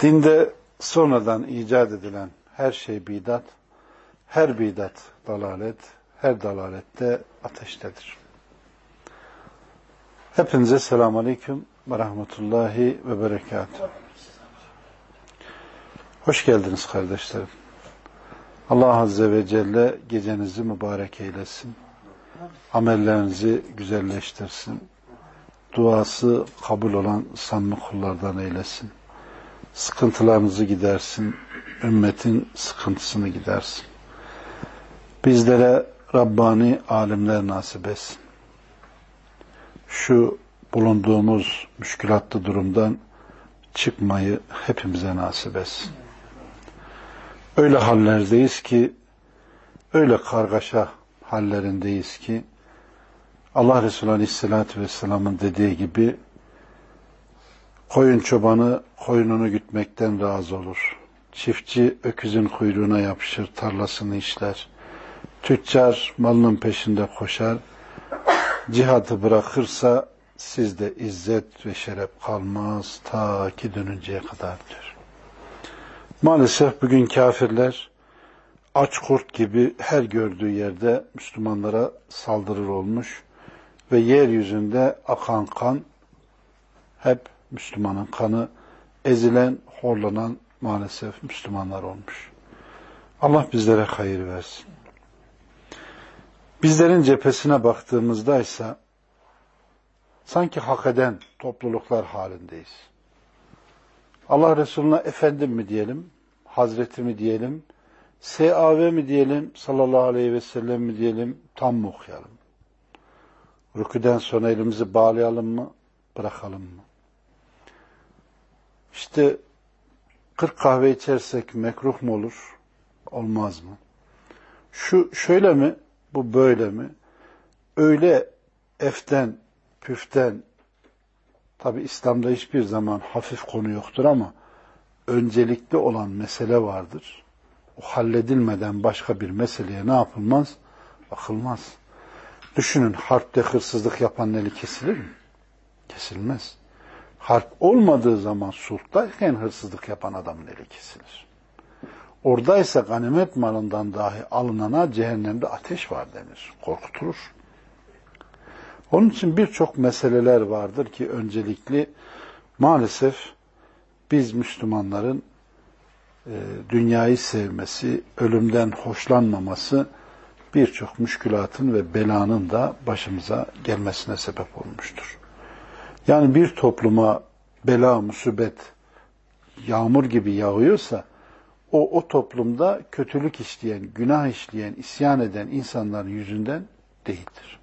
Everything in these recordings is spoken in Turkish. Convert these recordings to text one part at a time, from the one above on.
Dinde sonradan icat edilen her şey bidat, her bidat dalalet, her dalalette ateştedir. Hepinize selamun aleyküm ve rahmetullahi ve berekatuhu. Hoş geldiniz kardeşlerim. Allah Azze ve Celle gecenizi mübarek eylesin. Amellerinizi güzelleştirsin. Duası kabul olan samimi kullardan eylesin. Sıkıntılarınızı gidersin. Ümmetin sıkıntısını gidersin. Bizlere Rabbani alimler nasip etsin. Şu bulunduğumuz müşkülatlı durumdan çıkmayı hepimize nasip etsin. Öyle hallerdeyiz ki, öyle kargaşa hallerindeyiz ki, Allah Resulü Aleyhisselatü Vesselam'ın dediği gibi, koyun çobanı koyununu gütmekten razı olur. Çiftçi öküzün kuyruğuna yapışır, tarlasını işler. Tüccar malının peşinde koşar. Cihadı bırakırsa sizde izzet ve şeref kalmaz ta ki dönünceye kadar diyor. Maalesef bugün kafirler aç kurt gibi her gördüğü yerde Müslümanlara saldırır olmuş ve yeryüzünde akan kan hep Müslümanın kanı, ezilen, horlanan maalesef Müslümanlar olmuş. Allah bizlere hayır versin. Bizlerin cephesine baktığımızda ise sanki hak eden topluluklar halindeyiz. Allah Resulüne efendim mi diyelim, Hazreti mi diyelim, SAV mi diyelim, sallallahu aleyhi ve sellem mi diyelim, tam mı okuyalım? Rüküden sonra elimizi bağlayalım mı, bırakalım mı? İşte 40 kahve içersek mekruh mu olur? Olmaz mı? Şu şöyle mi? Bu böyle mi? Öyle eften, püften, tabi İslam'da hiçbir zaman hafif konu yoktur ama öncelikli olan mesele vardır. O halledilmeden başka bir meseleye ne yapılmaz? Bakılmaz. Düşünün harpte hırsızlık yapan eli kesilir mi? Kesilmez. Harp olmadığı zaman sulhtayken hırsızlık yapan adamın eli kesilir. Oradaysa ganimet malından dahi alınana cehennemde ateş var denir. Korkutulur. Onun için birçok meseleler vardır ki öncelikli maalesef biz Müslümanların e, dünyayı sevmesi, ölümden hoşlanmaması birçok müşkülatın ve belanın da başımıza gelmesine sebep olmuştur. Yani bir topluma bela, musibet, yağmur gibi yağıyorsa o, o toplumda kötülük işleyen, günah işleyen, isyan eden insanların yüzünden değildir.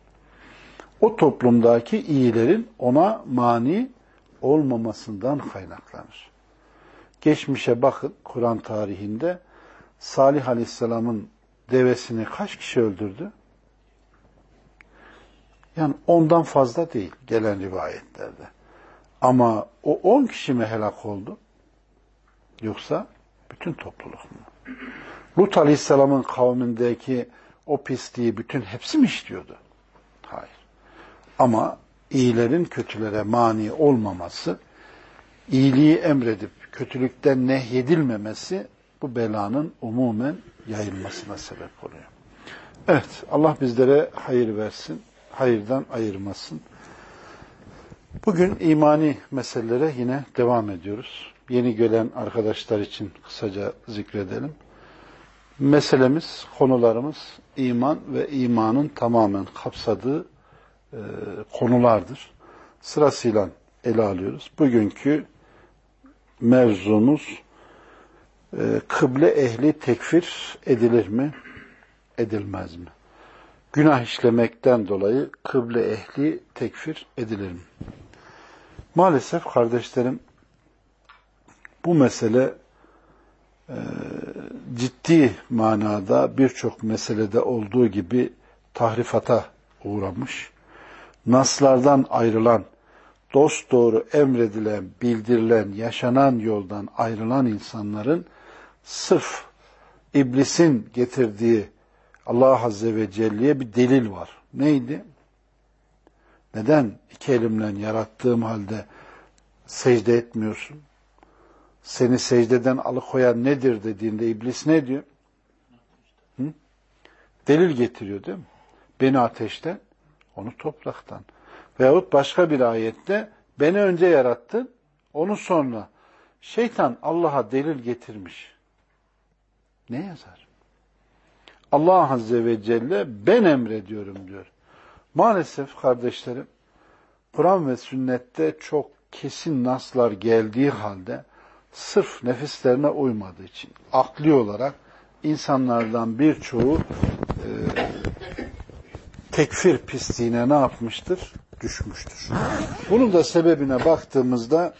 O toplumdaki iyilerin ona mani olmamasından kaynaklanır. Geçmişe bakın Kur'an tarihinde Salih Aleyhisselam'ın devesini kaç kişi öldürdü? Yani ondan fazla değil gelen rivayetlerde. Ama o on kişi mi helak oldu? Yoksa bütün topluluk mu? Lut Aleyhisselam'ın kavmindeki o pisliği bütün hepsi mi işliyordu? Hayır. Ama iyilerin kötülere mani olmaması, iyiliği emredip kötülükten nehyedilmemesi bu belanın umumen yayılmasına sebep oluyor. Evet, Allah bizlere hayır versin hayırdan ayırmasın. Bugün imani meselelere yine devam ediyoruz. Yeni gelen arkadaşlar için kısaca zikredelim. Meselemiz, konularımız iman ve imanın tamamen kapsadığı e, konulardır. Sırasıyla ele alıyoruz. Bugünkü mevzumuz e, kıble ehli tekfir edilir mi, edilmez mi? Günah işlemekten dolayı kıble ehli tekfir edilir mi? Maalesef kardeşlerim bu mesele e, ciddi manada birçok meselede olduğu gibi tahrifata uğramış. Naslardan ayrılan, dost doğru emredilen, bildirilen, yaşanan yoldan ayrılan insanların sırf iblisin getirdiği Allah Azze ve Celle'ye bir delil var. Neydi? Neden iki elimle yarattığım halde secde etmiyorsun? Seni secdeden alıkoyan nedir dediğinde iblis ne diyor? Hı? Delil getiriyor değil mi? Beni ateşten, onu topraktan. Veyahut başka bir ayette beni önce yarattın, onu sonra. Şeytan Allah'a delil getirmiş. Ne yazar? Allah Azze ve Celle ben emrediyorum diyor. Maalesef kardeşlerim Kur'an ve sünnette çok kesin naslar geldiği halde sırf nefislerine uymadığı için akli olarak insanlardan birçoğu e, tekfir pisliğine ne yapmıştır? Düşmüştür. Bunun da sebebine baktığımızda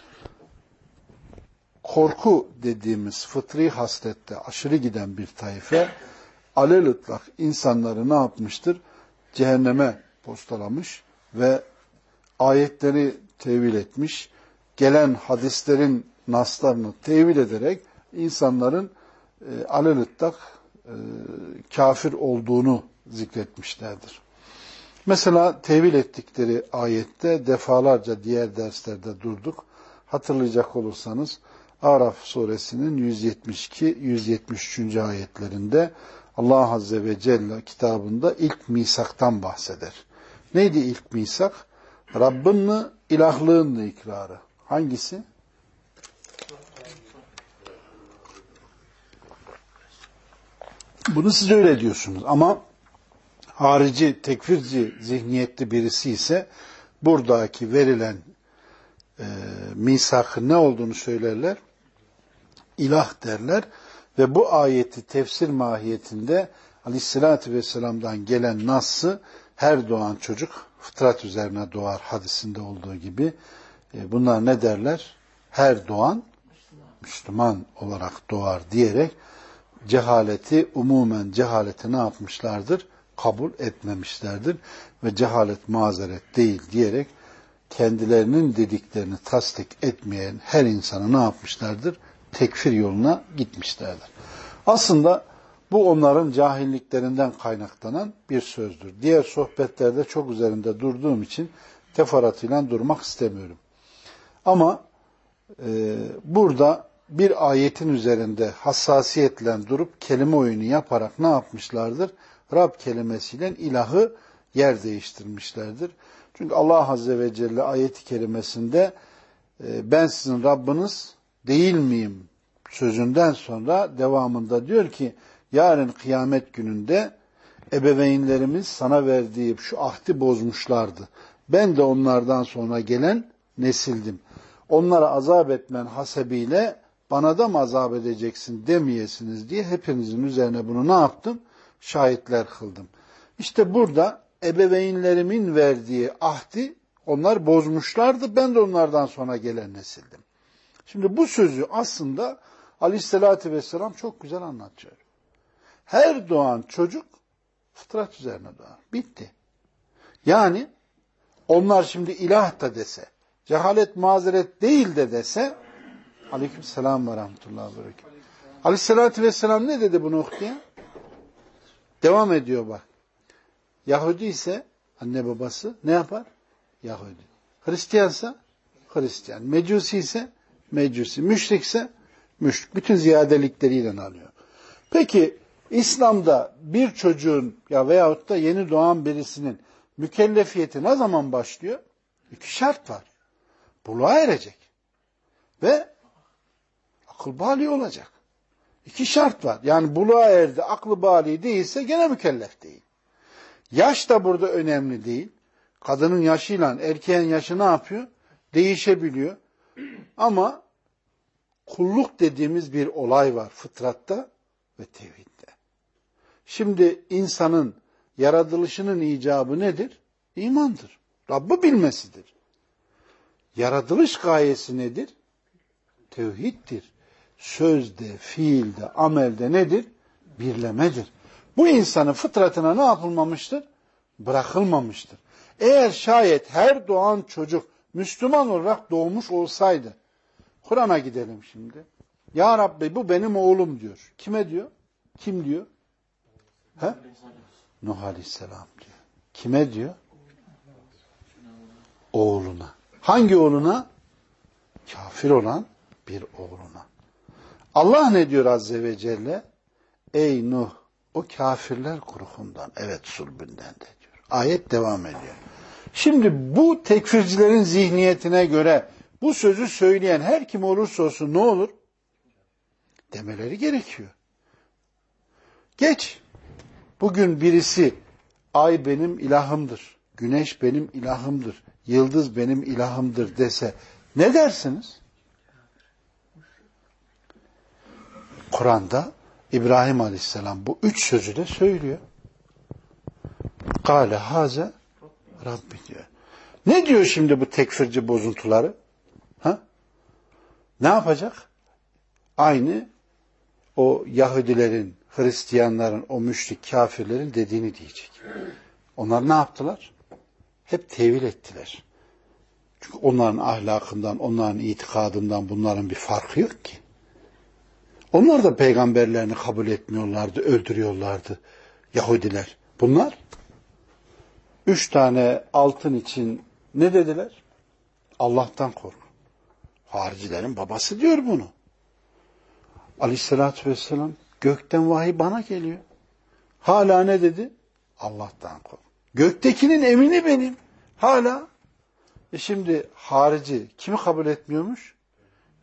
korku dediğimiz fıtri haslette aşırı giden bir tayfe alelütlak insanları ne yapmıştır? Cehenneme postalamış ve ayetleri tevil etmiş, gelen hadislerin naslarını tevil ederek insanların e, alelütlak e, kafir olduğunu zikretmişlerdir. Mesela tevil ettikleri ayette defalarca diğer derslerde durduk. Hatırlayacak olursanız Araf suresinin 172-173. ayetlerinde Allah Azze ve Celle kitabında ilk misaktan bahseder. Neydi ilk misak? Rabbinle ilahlığınla ikrarı. Hangisi? Bunu siz öyle diyorsunuz ama harici, tekfirci zihniyetli birisi ise buradaki verilen e, misakın ne olduğunu söylerler. İlah derler ve bu ayeti tefsir mahiyetinde aleyhissalatü vesselam'dan gelen nassı her doğan çocuk fıtrat üzerine doğar hadisinde olduğu gibi e, bunlar ne derler? Her doğan Müslüman olarak doğar diyerek cehaleti umumen cehaleti ne yapmışlardır? Kabul etmemişlerdir ve cehalet mazeret değil diyerek kendilerinin dediklerini tasdik etmeyen her insanı ne yapmışlardır? Tekfir yoluna gitmişlerdir. Aslında bu onların cahilliklerinden kaynaklanan bir sözdür. Diğer sohbetlerde çok üzerinde durduğum için teferruatıyla durmak istemiyorum. Ama e, burada bir ayetin üzerinde hassasiyetle durup kelime oyunu yaparak ne yapmışlardır? Rab kelimesiyle ilahı yer değiştirmişlerdir. Çünkü Allah Azze ve Celle ayeti kerimesinde e, ben sizin Rabbiniz değil miyim sözünden sonra devamında diyor ki yarın kıyamet gününde ebeveynlerimiz sana verdiği şu ahdi bozmuşlardı. Ben de onlardan sonra gelen nesildim. Onlara azap etmen hasebiyle bana da mı azap edeceksin demeyesiniz diye hepinizin üzerine bunu ne yaptım? Şahitler kıldım. İşte burada ebeveynlerimin verdiği ahdi onlar bozmuşlardı. Ben de onlardan sonra gelen nesildim. Şimdi bu sözü aslında Aleyhisselatü Vesselam çok güzel anlatıyor. Her doğan çocuk fıtrat üzerine doğar. Bitti. Yani onlar şimdi ilah da dese, cehalet mazeret değil de dese, aleyküm selam ve rahmetullahi ve berekat. Aleyhissalatü vesselam ne dedi bunu okuyan? Devam ediyor bak. Yahudi ise anne babası ne yapar? Yahudi. Hristiyansa Hristiyan. Mecusi ise Mecusi. Müşrikse müşrik. Bütün ziyadelikleriyle alıyor. Peki İslam'da bir çocuğun ya veyahut da yeni doğan birisinin mükellefiyeti ne zaman başlıyor? İki şart var. Buluğa erecek. Ve akıl bali olacak. İki şart var. Yani buluğa erdi, aklı bali değilse gene mükellef değil. Yaş da burada önemli değil. Kadının yaşıyla erkeğin yaşı ne yapıyor? Değişebiliyor. Ama kulluk dediğimiz bir olay var fıtratta ve tevhidde. Şimdi insanın yaratılışının icabı nedir? İmandır. Rabb'i bilmesidir. Yaratılış gayesi nedir? Tevhiddir. sözde, fiilde, amelde nedir? Birlemedir. Bu insanın fıtratına ne yapılmamıştır? Bırakılmamıştır. Eğer şayet her doğan çocuk Müslüman olarak doğmuş olsaydı, Kur'an'a gidelim şimdi. Ya Rabbi bu benim oğlum diyor. Kime diyor? Kim diyor? He? Nuh Aleyhisselam diyor. Kime diyor? Oğluna. Hangi oğluna? Kafir olan bir oğluna. Allah ne diyor Azze ve Celle? Ey Nuh o kafirler grubundan, evet sulbünden de diyor. Ayet devam ediyor. Şimdi bu tekfircilerin zihniyetine göre bu sözü söyleyen her kim olursa olsun ne olur? Demeleri gerekiyor. Geç. Bugün birisi ay benim ilahımdır, güneş benim ilahımdır, yıldız benim ilahımdır dese ne dersiniz? Kur'an'da İbrahim Aleyhisselam bu üç sözü de söylüyor. Kale haze Rabbi diyor. Ne diyor şimdi bu tekfirci bozuntuları? Ha? Ne yapacak? Aynı o Yahudilerin, Hristiyanların, o müşrik kafirlerin dediğini diyecek. Onlar ne yaptılar? Hep tevil ettiler. Çünkü onların ahlakından, onların itikadından bunların bir farkı yok ki. Onlar da peygamberlerini kabul etmiyorlardı, öldürüyorlardı Yahudiler. Bunlar üç tane altın için ne dediler? Allah'tan kork. Haricilerin babası diyor bunu. Aleyhissalatü vesselam gökten vahiy bana geliyor. Hala ne dedi? Allah'tan kork. Göktekinin emini benim. Hala. E şimdi harici kimi kabul etmiyormuş?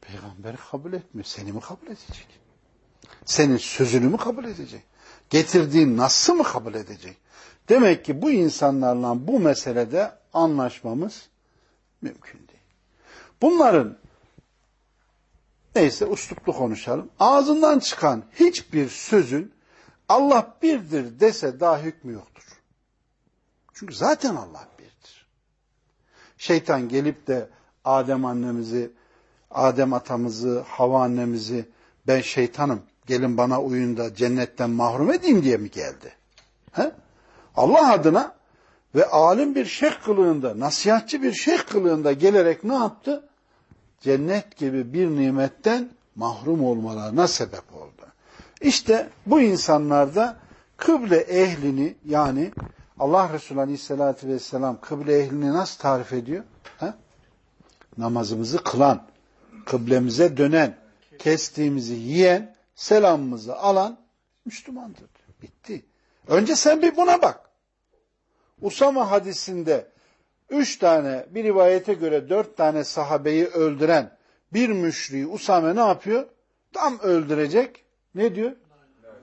Peygamberi kabul etmiyor. Seni mi kabul edecek? Senin sözünü mü kabul edecek? Getirdiğin nasıl mı kabul edecek? Demek ki bu insanlarla bu meselede anlaşmamız mümkün değil. Bunların neyse usluplu konuşalım. Ağzından çıkan hiçbir sözün Allah birdir dese daha hükmü yoktur. Çünkü zaten Allah birdir. Şeytan gelip de Adem annemizi, Adem atamızı, Hava annemizi ben şeytanım gelin bana uyun da cennetten mahrum edeyim diye mi geldi? He? Allah adına ve alim bir şeyh kılığında, nasihatçı bir şeyh kılığında gelerek ne yaptı? Cennet gibi bir nimetten mahrum olmalarına sebep oldu. İşte bu insanlarda kıble ehlini yani Allah Resulü Aleyhisselatü Vesselam kıble ehlini nasıl tarif ediyor? He? Namazımızı kılan, kıblemize dönen, kestiğimizi yiyen, selamımızı alan Müslümandır. Bitti. Önce sen bir buna bak. Usama hadisinde üç tane bir rivayete göre dört tane sahabeyi öldüren bir müşriği Usame ne yapıyor? Tam öldürecek. Ne diyor?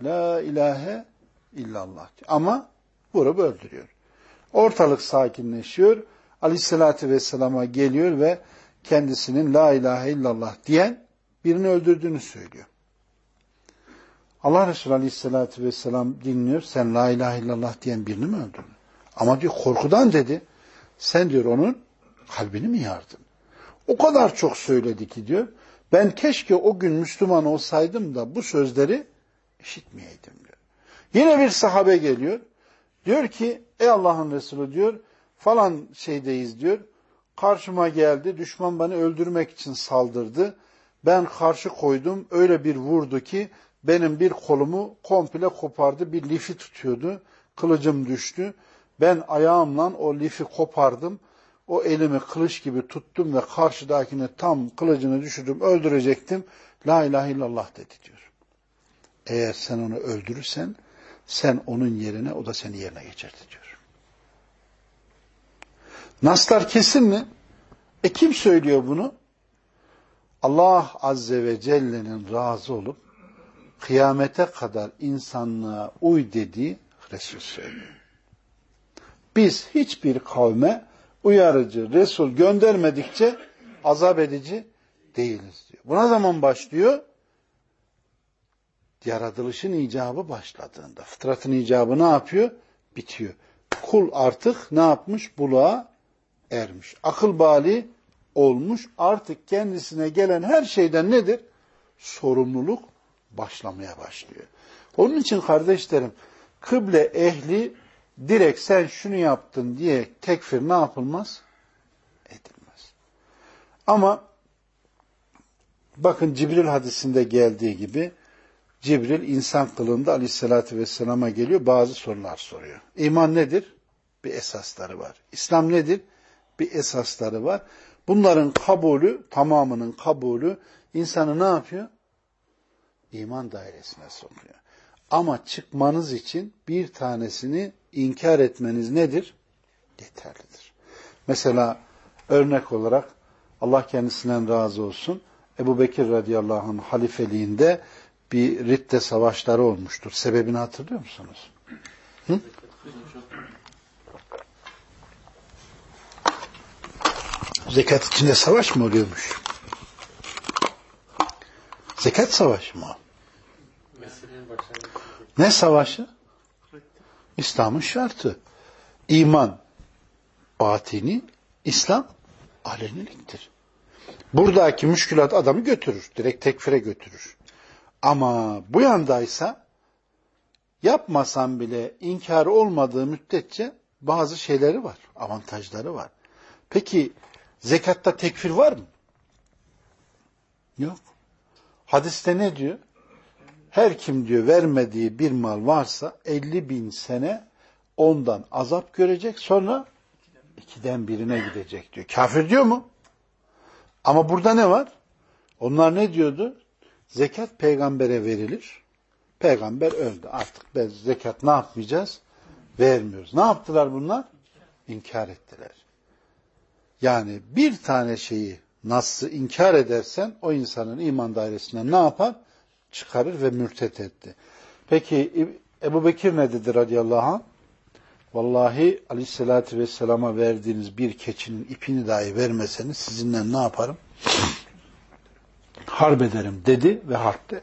La ilahe illallah. Ama vurup öldürüyor. Ortalık sakinleşiyor. Aleyhissalatü vesselama geliyor ve kendisinin la ilahe illallah diyen birini öldürdüğünü söylüyor. Allah Resulü Aleyhisselatü Vesselam dinliyor. Sen la ilahe illallah diyen birini mi öldürdün? Ama diyor korkudan dedi. Sen diyor onun kalbini mi yardın? O kadar çok söyledi ki diyor. Ben keşke o gün Müslüman olsaydım da bu sözleri işitmeyeydim diyor. Yine bir sahabe geliyor. Diyor ki ey Allah'ın Resulü diyor falan şeydeyiz diyor. Karşıma geldi düşman beni öldürmek için saldırdı. Ben karşı koydum öyle bir vurdu ki benim bir kolumu komple kopardı. Bir lifi tutuyordu. Kılıcım düştü. Ben ayağımla o lifi kopardım. O elimi kılıç gibi tuttum ve karşıdakine tam kılıcını düşürdüm, öldürecektim. La ilahe illallah dedi diyor. Eğer sen onu öldürürsen, sen onun yerine, o da seni yerine geçerdi diyor. Naslar kesin mi? E kim söylüyor bunu? Allah Azze ve Celle'nin razı olup kıyamete kadar insanlığa uy dediği Resul söylüyor. Biz hiçbir kavme uyarıcı Resul göndermedikçe azap edici değiliz diyor. Buna zaman başlıyor? Yaratılışın icabı başladığında. Fıtratın icabı ne yapıyor? Bitiyor. Kul artık ne yapmış? Buluğa ermiş. Akıl bali olmuş. Artık kendisine gelen her şeyden nedir? sorumluluk başlamaya başlıyor. Onun için kardeşlerim kıble ehli direkt sen şunu yaptın diye tekfir ne yapılmaz? Edilmez. Ama bakın Cibril hadisinde geldiği gibi Cibril insan kılığında aleyhissalatü vesselama geliyor bazı sorular soruyor. İman nedir? Bir esasları var. İslam nedir? Bir esasları var. Bunların kabulü, tamamının kabulü insanı ne yapıyor? İman dairesine sokuyor. Ama çıkmanız için bir tanesini inkar etmeniz nedir? Yeterlidir. Mesela örnek olarak Allah kendisinden razı olsun. Ebu Bekir radıyallahu anh halifeliğinde bir Ritte savaşları olmuştur. Sebebini hatırlıyor musunuz? Hı? Zekat içinde savaş mı oluyormuş? Zekat savaşı mı? Ne savaşı? İslam'ın şartı. İman batini, İslam aleniliktir. Buradaki müşkülat adamı götürür. Direkt tekfire götürür. Ama bu yandaysa yapmasan bile inkar olmadığı müddetçe bazı şeyleri var. Avantajları var. Peki zekatta tekfir var mı? Yok. Hadiste ne diyor? Her kim diyor vermediği bir mal varsa 50 bin sene ondan azap görecek sonra ikiden birine gidecek diyor. Kafir diyor mu? Ama burada ne var? Onlar ne diyordu? Zekat peygambere verilir. Peygamber öldü. Artık ben zekat ne yapmayacağız? Vermiyoruz. Ne yaptılar bunlar? İnkar ettiler. Yani bir tane şeyi nasıl inkar edersen o insanın iman dairesinden ne yapar? Çıkarır ve mürtet etti. Peki Ebu Bekir ne dedi radıyallahu anh? Vallahi aleyhissalatü vesselama verdiğiniz bir keçinin ipini dahi vermeseniz sizinle ne yaparım? Harp ederim dedi ve harp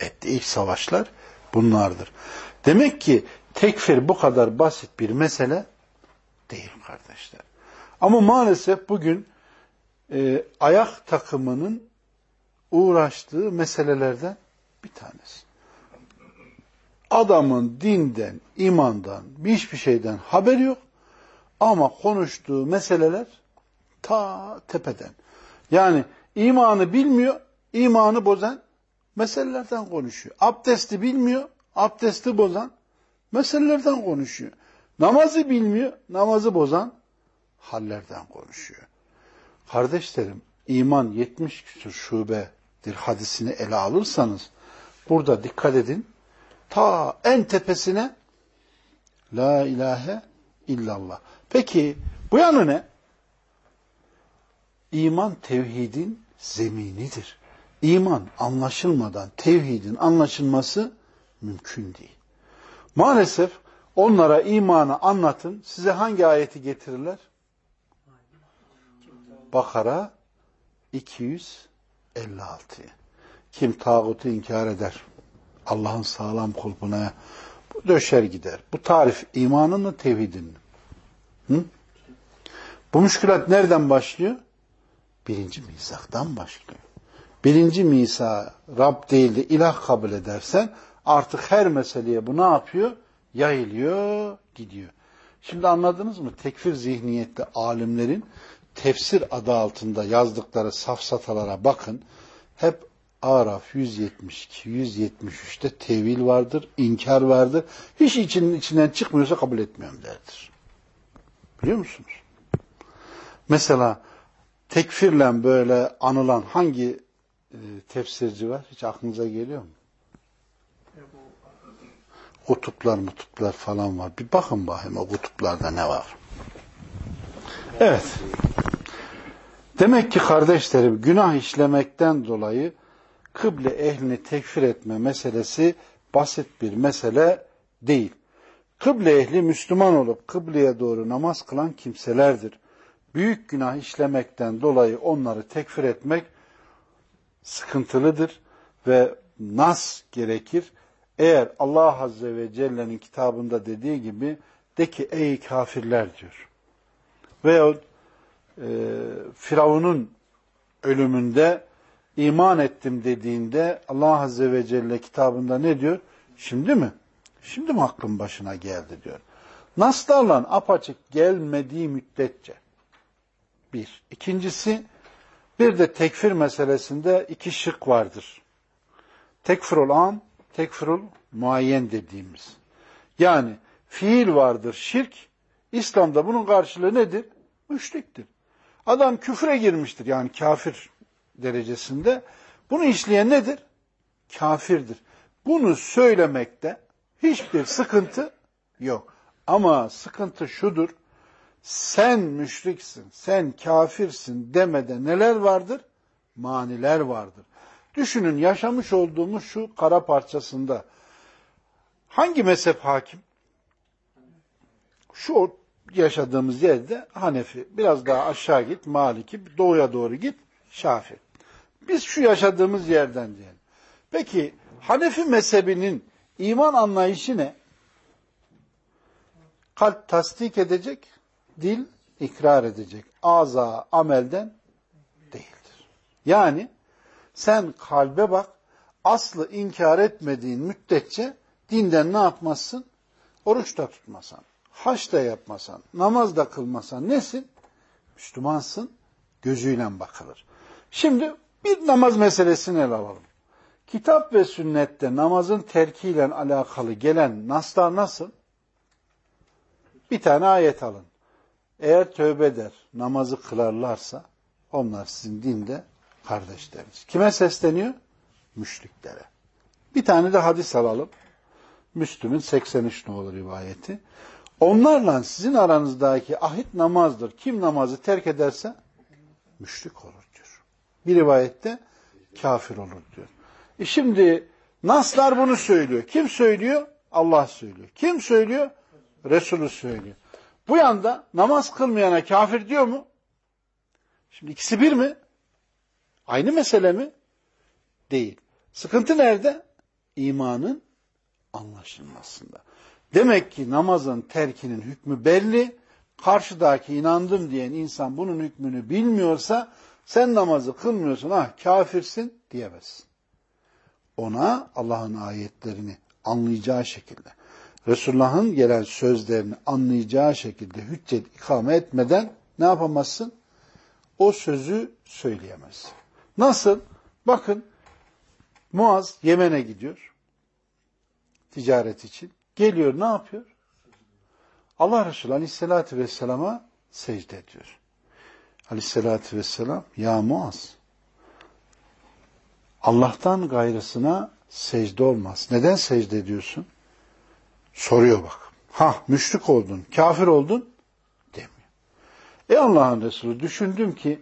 etti. İlk savaşlar bunlardır. Demek ki tekfir bu kadar basit bir mesele değil kardeşler. Ama maalesef bugün e, ayak takımının uğraştığı meselelerden bir tanesi. Adamın dinden, imandan, hiçbir şeyden haberi yok. Ama konuştuğu meseleler ta tepeden. Yani imanı bilmiyor, imanı bozan meselelerden konuşuyor. Abdesti bilmiyor, abdesti bozan meselelerden konuşuyor. Namazı bilmiyor, namazı bozan hallerden konuşuyor. Kardeşlerim, iman 70 küsur şubedir hadisini ele alırsanız, burada dikkat edin, ta en tepesine La ilahe illallah. Peki bu yanı ne? İman tevhidin zeminidir. İman anlaşılmadan tevhidin anlaşılması mümkün değil. Maalesef onlara imanı anlatın. Size hangi ayeti getirirler? Bakara 256. Kim tağutu inkar eder, Allah'ın sağlam kulpuna döşer gider. Bu tarif imanın mı tevhidin mi? Hı? Bu müşkülat nereden başlıyor? Birinci misaktan başlıyor. Birinci misa Rab değil de ilah kabul edersen artık her meseleye bu ne yapıyor? Yayılıyor, gidiyor. Şimdi anladınız mı? Tekfir zihniyette alimlerin tefsir adı altında yazdıkları safsatalara bakın. Hep Araf 172, 173'te tevil vardır, inkar vardır. Hiç içinin içinden çıkmıyorsa kabul etmiyorum derdir. Biliyor musunuz? Mesela tekfirle böyle anılan hangi e, tefsirci var? Hiç aklınıza geliyor mu? Kutuplar mutuplar falan var. Bir bakın bakayım o kutuplarda ne var. Evet. Demek ki kardeşlerim günah işlemekten dolayı kıble ehlini tekfir etme meselesi basit bir mesele değil. Kıble ehli Müslüman olup kıbleye doğru namaz kılan kimselerdir. Büyük günah işlemekten dolayı onları tekfir etmek sıkıntılıdır ve nas gerekir. Eğer Allah Azze ve Celle'nin kitabında dediği gibi de ki ey kafirler diyor. Veyahut e, Firavun'un ölümünde iman ettim dediğinde Allah Azze ve Celle kitabında ne diyor? Şimdi mi? Şimdi mi aklın başına geldi diyor. Naslarla apaçık gelmediği müddetçe. Bir. İkincisi bir de tekfir meselesinde iki şık vardır. Tekfirul am, tekfirul muayyen dediğimiz. Yani fiil vardır şirk, İslam'da bunun karşılığı nedir? Müşriktir. Adam küfre girmiştir yani kafir derecesinde. Bunu işleyen nedir? Kafirdir. Bunu söylemekte hiçbir sıkıntı yok. Ama sıkıntı şudur. Sen müşriksin, sen kafirsin demede neler vardır? Maniler vardır. Düşünün yaşamış olduğumuz şu kara parçasında hangi mezhep hakim? Şu yaşadığımız yerde Hanefi, biraz daha aşağı git Maliki, doğuya doğru git Şafi. Biz şu yaşadığımız yerden diyelim. Peki Hanefi mezhebinin iman anlayışı ne? Kalp tasdik edecek, dil ikrar edecek. Ağza amelden değildir. Yani sen kalbe bak, aslı inkar etmediğin müddetçe dinden ne yapmazsın? Oruç da tutmasan, haç da yapmasan, namaz da kılmasan nesin? Müslümansın, gözüyle bakılır. Şimdi bir namaz meselesini ele alalım. Kitap ve sünnette namazın terkiyle alakalı gelen naslar nasıl? Bir tane ayet alın. Eğer tövbe eder, namazı kılarlarsa onlar sizin dinde kardeşleriniz. Kime sesleniyor? Müşriklere. Bir tane de hadis alalım. Müslüm'ün 83 nolu rivayeti. Onlarla sizin aranızdaki ahit namazdır. Kim namazı terk ederse müşrik olur. Bir rivayette kafir olur diyor. E şimdi Naslar bunu söylüyor. Kim söylüyor? Allah söylüyor. Kim söylüyor? Resulü söylüyor. Bu yanda namaz kılmayana kafir diyor mu? Şimdi ikisi bir mi? Aynı mesele mi? Değil. Sıkıntı nerede? İmanın anlaşılmasında. Demek ki namazın terkinin hükmü belli. Karşıdaki inandım diyen insan bunun hükmünü bilmiyorsa sen namazı kılmıyorsun ah kafirsin diyemezsin. Ona Allah'ın ayetlerini anlayacağı şekilde Resulullah'ın gelen sözlerini anlayacağı şekilde hüccet ikame etmeden ne yapamazsın? O sözü söyleyemezsin. Nasıl? Bakın Muaz Yemen'e gidiyor. Ticaret için. Geliyor ne yapıyor? Allah Resulü Aleyhisselatü Vesselam'a secde ediyor. Aleyhisselatü Vesselam ya Muaz Allah'tan gayrısına secde olmaz. Neden secde ediyorsun? Soruyor bak. Ha müşrik oldun, kafir oldun demiyor. E Allah'ın Resulü düşündüm ki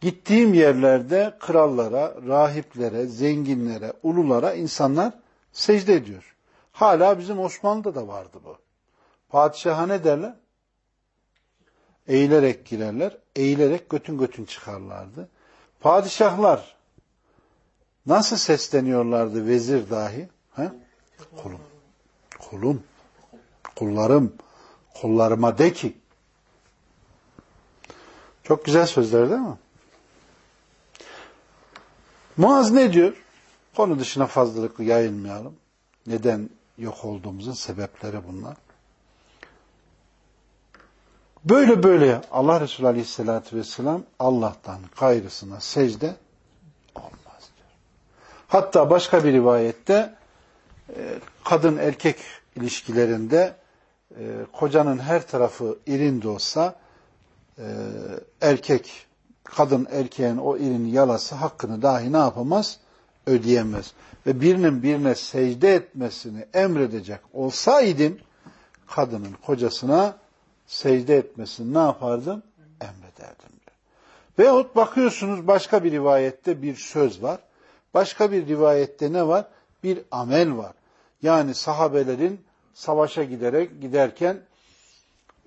gittiğim yerlerde krallara, rahiplere, zenginlere, ululara insanlar secde ediyor. Hala bizim Osmanlı'da da vardı bu. Padişaha ne derler? Eğilerek girerler, eğilerek götün götün çıkarlardı. Padişahlar nasıl sesleniyorlardı vezir dahi? He? Kulum kulum, kullarım, kullarıma de ki. Çok güzel sözler değil mi? Muaz ne diyor? Konu dışına fazlalıklı yayılmayalım. Neden yok olduğumuzun sebepleri bunlar. Böyle böyle Allah Resulü Aleyhisselatü Vesselam Allah'tan gayrısına secde olmaz diyor. Hatta başka bir rivayette e, kadın erkek ilişkilerinde e, kocanın her tarafı irindi olsa e, erkek kadın erkeğin o irini yalası hakkını dahi ne yapamaz? Ödeyemez. Ve birinin birine secde etmesini emredecek olsaydım kadının kocasına secde etmesini ne yapardım? Emrederdim. Diyor. Veyahut bakıyorsunuz başka bir rivayette bir söz var. Başka bir rivayette ne var? Bir amel var. Yani sahabelerin savaşa giderek giderken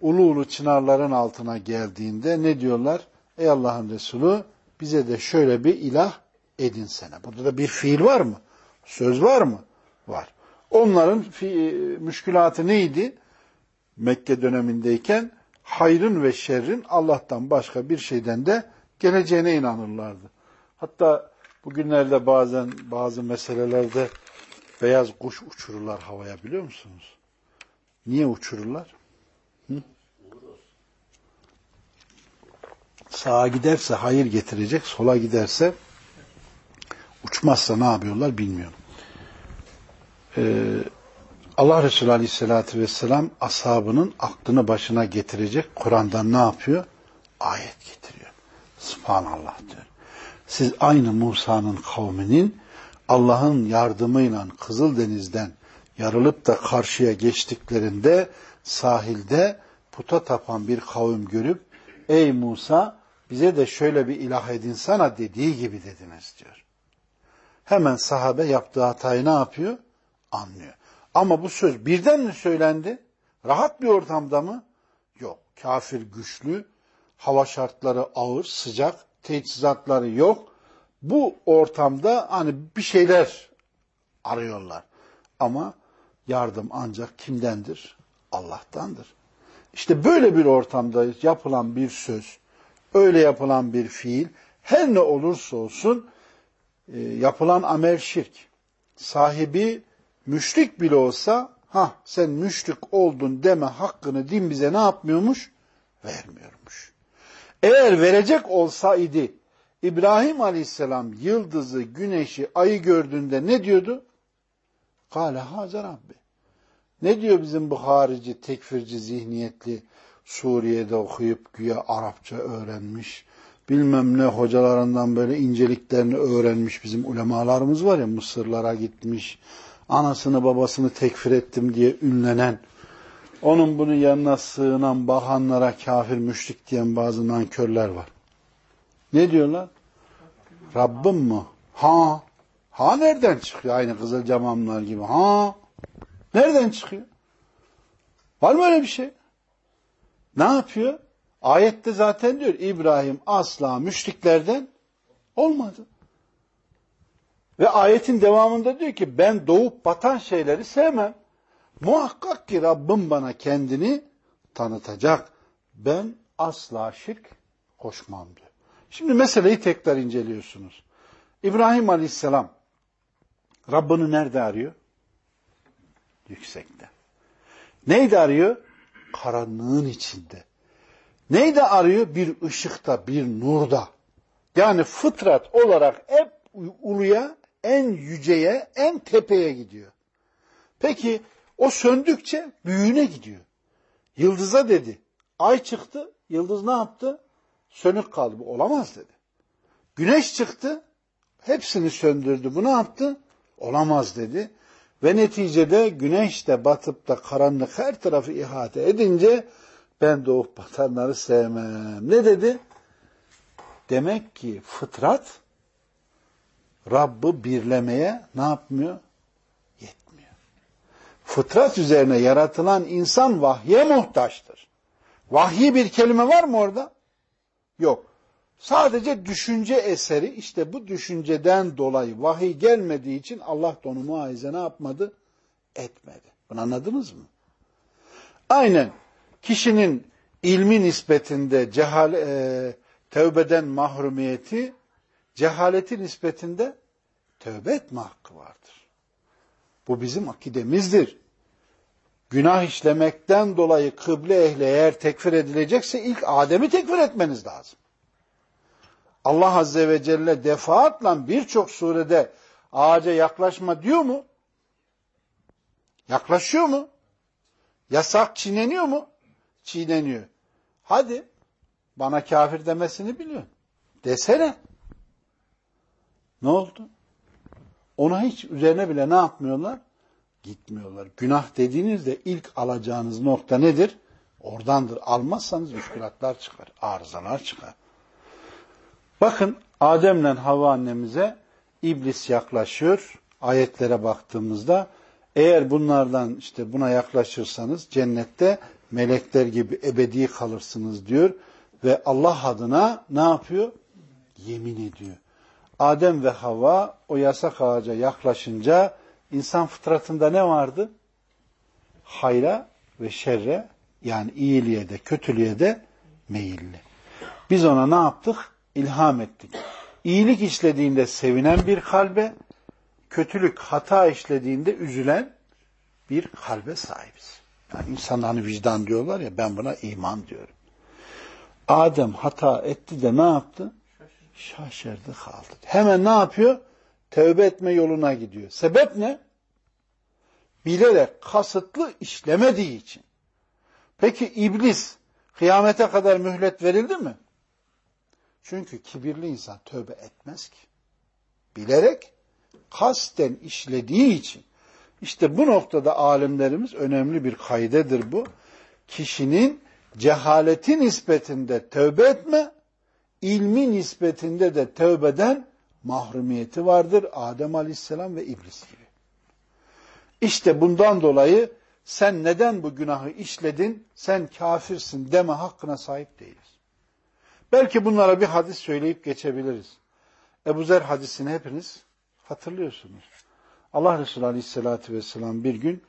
ulu ulu çınarların altına geldiğinde ne diyorlar? Ey Allah'ın Resulü bize de şöyle bir ilah edinsene. Burada da bir fiil var mı? Söz var mı? Var. Onların müşkülatı neydi? Mekke dönemindeyken hayrın ve şerrin Allah'tan başka bir şeyden de geleceğine inanırlardı. Hatta Bugünlerde bazen bazı meselelerde beyaz kuş uçururlar havaya biliyor musunuz? Niye uçururlar? Hı? Sağa giderse hayır getirecek, sola giderse uçmazsa ne yapıyorlar bilmiyorum. Ee, Allah Resulü Aleyhisselatü Vesselam ashabının aklını başına getirecek Kur'an'dan ne yapıyor? Ayet getiriyor. Subhanallah diyor. Siz aynı Musa'nın kavminin Allah'ın yardımıyla Kızıldeniz'den yarılıp da karşıya geçtiklerinde sahilde puta tapan bir kavim görüp ey Musa bize de şöyle bir ilah edinsana dediği gibi dediniz diyor. Hemen sahabe yaptığı hatayı ne yapıyor? Anlıyor. Ama bu söz birden mi söylendi? Rahat bir ortamda mı? Yok. Kafir güçlü, hava şartları ağır, sıcak, teçhizatları yok. Bu ortamda hani bir şeyler arıyorlar. Ama yardım ancak kimdendir? Allah'tandır. İşte böyle bir ortamda yapılan bir söz, öyle yapılan bir fiil, her ne olursa olsun e, yapılan amel şirk. Sahibi müşrik bile olsa, ha sen müşrik oldun deme hakkını din bize ne yapmıyormuş? Vermiyormuş. Eğer verecek olsaydı, İbrahim Aleyhisselam yıldızı, güneşi, ayı gördüğünde ne diyordu? Kale hazer Rabbi. Ne diyor bizim bu harici, tekfirci, zihniyetli Suriye'de okuyup güya Arapça öğrenmiş, bilmem ne hocalarından böyle inceliklerini öğrenmiş bizim ulemalarımız var ya Mısırlara gitmiş, anasını babasını tekfir ettim diye ünlenen, onun bunun yanına sığınan bakanlara kafir müşrik diyen bazı nankörler var. Ne diyorlar? Rabbim mi? Ha. Ha nereden çıkıyor? Aynı Kızılcamamlar gibi. Ha. Nereden çıkıyor? Var mı öyle bir şey? Ne yapıyor? Ayette zaten diyor İbrahim asla müşriklerden olmadı. Ve ayetin devamında diyor ki ben doğup batan şeyleri sevmem. Muhakkak ki Rabbim bana kendini tanıtacak. Ben asla şirk koşmam diyor. Şimdi meseleyi tekrar inceliyorsunuz. İbrahim Aleyhisselam Rabbini nerede arıyor? Yüksekte. Neydi arıyor? Karanlığın içinde. Neydi arıyor? Bir ışıkta, bir nurda. Yani fıtrat olarak hep uluya, en yüceye, en tepeye gidiyor. Peki o söndükçe büyüğüne gidiyor. Yıldıza dedi. Ay çıktı, yıldız ne yaptı? Sönük kaldı. Bu olamaz dedi. Güneş çıktı, hepsini söndürdü. Bu ne yaptı? Olamaz dedi. Ve neticede güneş de batıp da karanlık her tarafı ihate edince ben doğup batanları sevmem. Ne dedi? Demek ki fıtrat Rabb'ı birlemeye ne yapmıyor? Yetmiyor. Fıtrat üzerine yaratılan insan vahye muhtaçtır. Vahyi bir kelime var mı orada? Yok. Sadece düşünce eseri işte bu düşünceden dolayı vahiy gelmediği için Allah da onu muayize ne yapmadı? Etmedi. Bunu anladınız mı? Aynen kişinin ilmi nispetinde cehal, e, tevbeden mahrumiyeti, cehaleti nispetinde tövbe etme hakkı vardır. Bu bizim akidemizdir. Günah işlemekten dolayı kıble ehli eğer tekfir edilecekse ilk Adem'i tekfir etmeniz lazım. Allah Azze ve Celle defaatla birçok surede ağaca yaklaşma diyor mu? Yaklaşıyor mu? Yasak çiğneniyor mu? Çiğneniyor. Hadi bana kafir demesini biliyorsun. Desene. Ne oldu? Ona hiç üzerine bile ne yapmıyorlar? Gitmiyorlar. Günah dediğinizde ilk alacağınız nokta nedir? Oradandır. Almazsanız müşkülatlar çıkar, arızalar çıkar. Bakın Adem'le Havva annemize iblis yaklaşıyor. Ayetlere baktığımızda eğer bunlardan işte buna yaklaşırsanız cennette melekler gibi ebedi kalırsınız diyor ve Allah adına ne yapıyor? Yemin ediyor. Adem ve Havva o yasak ağaca yaklaşınca insan fıtratında ne vardı? Hayra ve şerre yani iyiliğe de kötülüğe de meyilli. Biz ona ne yaptık? İlham ettik. iyilik işlediğinde sevinen bir kalbe, kötülük, hata işlediğinde üzülen bir kalbe sahibiz. Yani insanlar hani vicdan diyorlar ya ben buna iman diyorum. Adem hata etti de ne yaptı? Şaşırdı kaldı. Hemen ne yapıyor? Tövbe etme yoluna gidiyor. Sebep ne? Bilerek kasıtlı işlemediği için. Peki iblis kıyamete kadar mühlet verildi mi? Çünkü kibirli insan tövbe etmez ki. Bilerek kasten işlediği için. İşte bu noktada alimlerimiz önemli bir kaydedir bu. Kişinin cehaleti nispetinde tövbe etme, ilmi nispetinde de tövbeden mahrumiyeti vardır Adem Aleyhisselam ve İblis gibi. İşte bundan dolayı sen neden bu günahı işledin, sen kafirsin deme hakkına sahip değiliz. Belki bunlara bir hadis söyleyip geçebiliriz. Ebu Zer hadisini hepiniz hatırlıyorsunuz. Allah Resulü Aleyhisselatü Vesselam bir gün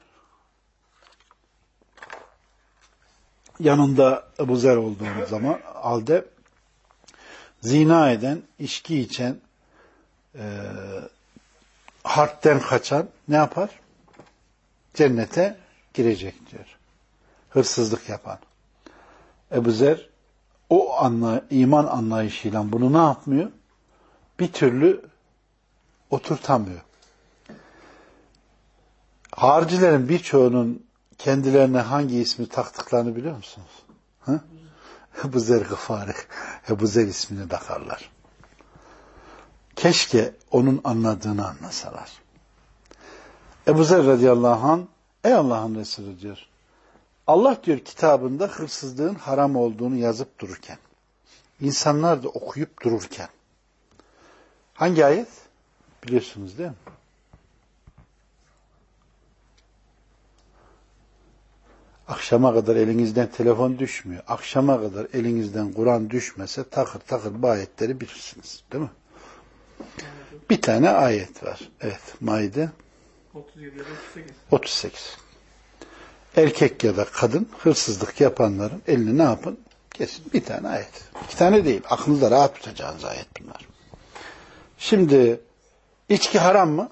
yanında Ebu Zer olduğu zaman halde zina eden, içki içen, e, harpten kaçan ne yapar? Cennete girecek diyor. Hırsızlık yapan. Ebu Zer o anla, iman anlayışıyla bunu ne yapmıyor? Bir türlü oturtamıyor. Haricilerin birçoğunun kendilerine hangi ismi taktıklarını biliyor musunuz? Hı? Ebu Zer Gıfari, Ebu Zer ismini takarlar. Keşke onun anladığını anlasalar. Ebu Zer radıyallahu an ey Allah'ın Resulü diyor. Allah diyor kitabında hırsızlığın haram olduğunu yazıp dururken, insanlar da okuyup dururken, hangi ayet? Biliyorsunuz değil mi? Akşama kadar elinizden telefon düşmüyor. Akşama kadar elinizden Kur'an düşmese takır takır bu ayetleri bilirsiniz. Değil mi? Bir tane ayet var. Evet. Maide 37 38. 38. Erkek ya da kadın hırsızlık yapanların elini ne yapın? Kesin. Bir tane ayet. İki tane değil. Aklınızda rahat tutacağınız ayet bunlar. Şimdi içki haram mı?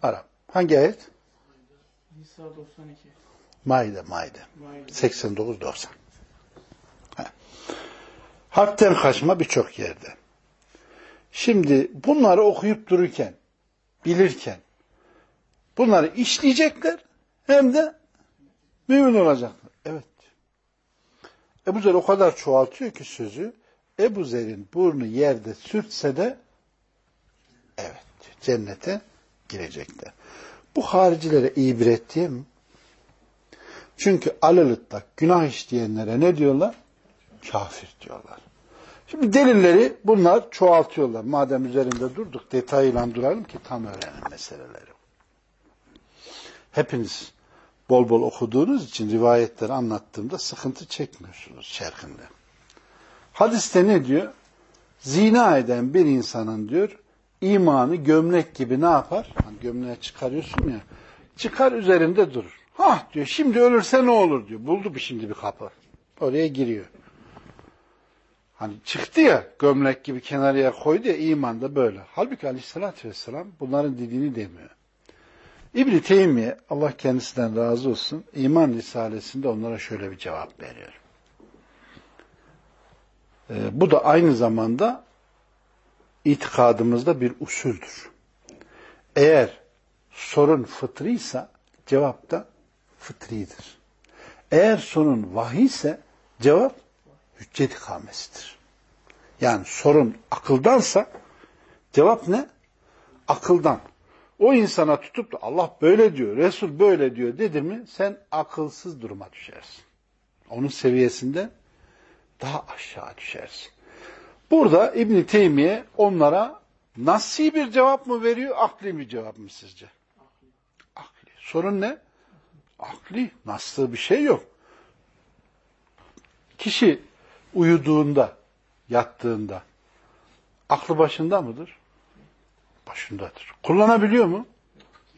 Haram. Hangi ayet? Nisa 92. Maide, Maide. 89-90. Harpten kaçma birçok yerde. Şimdi bunları okuyup dururken, bilirken, bunları işleyecekler hem de mümin olacaklar. Evet. Ebu Zer o kadar çoğaltıyor ki sözü, Ebu Zer'in burnu yerde sürtse de evet cennete girecekler. Bu haricilere ibret diye mi? Çünkü alılıtlak günah işleyenlere ne diyorlar? Kafir diyorlar. Şimdi delilleri bunlar çoğaltıyorlar. Madem üzerinde durduk detayıyla duralım ki tam öğrenin meseleleri. Hepiniz bol bol okuduğunuz için rivayetleri anlattığımda sıkıntı çekmiyorsunuz şerhinde. Hadiste ne diyor? Zina eden bir insanın diyor imanı gömlek gibi ne yapar? Hani gömleği çıkarıyorsun ya. Çıkar üzerinde durur. Ha diyor şimdi ölürse ne olur diyor. Buldu bir şimdi bir kapı. Oraya giriyor. Hani çıktı ya gömlek gibi kenarıya koydu ya iman da böyle. Halbuki aleyhissalatü vesselam bunların dediğini demiyor. İbni Teymiye Allah kendisinden razı olsun iman risalesinde onlara şöyle bir cevap veriyor. Ee, bu da aynı zamanda itikadımızda bir usuldür. Eğer sorun fıtrıysa cevap da fıtridir. Eğer sorun vahiy ise cevap hüccet ikamesidir. Yani sorun akıldansa cevap ne? Akıldan. O insana tutup da Allah böyle diyor, Resul böyle diyor dedi mi sen akılsız duruma düşersin. Onun seviyesinde daha aşağı düşersin. Burada İbn Teymiye onlara nasıl bir cevap mı veriyor, akli bir cevap mı sizce? Akli. Sorun ne? Akli. Nasıl bir şey yok. Kişi uyuduğunda, yattığında aklı başında mıdır? Başındadır. Kullanabiliyor mu?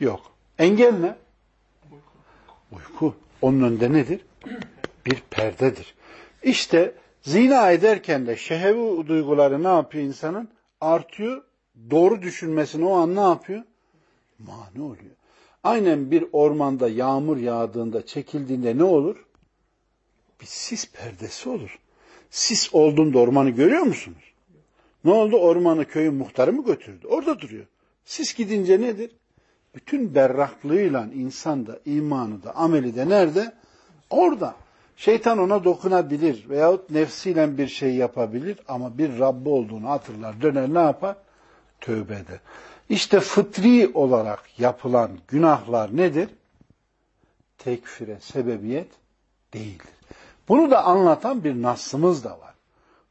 Yok. Engel ne? Uyku. Onun önünde nedir? Bir perdedir. İşte zina ederken de şehevi duyguları ne yapıyor insanın? artıyor. Doğru düşünmesine o an ne yapıyor? Mani oluyor. Aynen bir ormanda yağmur yağdığında, çekildiğinde ne olur? Bir sis perdesi olur. Sis olduğunda ormanı görüyor musunuz? Ne oldu? Ormanı köyün muhtarı mı götürdü? Orada duruyor. Sis gidince nedir? Bütün berraklığıyla insan da, imanı da, ameli de nerede? Orada. Şeytan ona dokunabilir veyahut nefsiyle bir şey yapabilir ama bir Rabbi olduğunu hatırlar. Döner ne yapar? Tövbe eder. İşte fıtri olarak yapılan günahlar nedir? Tekfire sebebiyet değildir. Bunu da anlatan bir nasımız da var.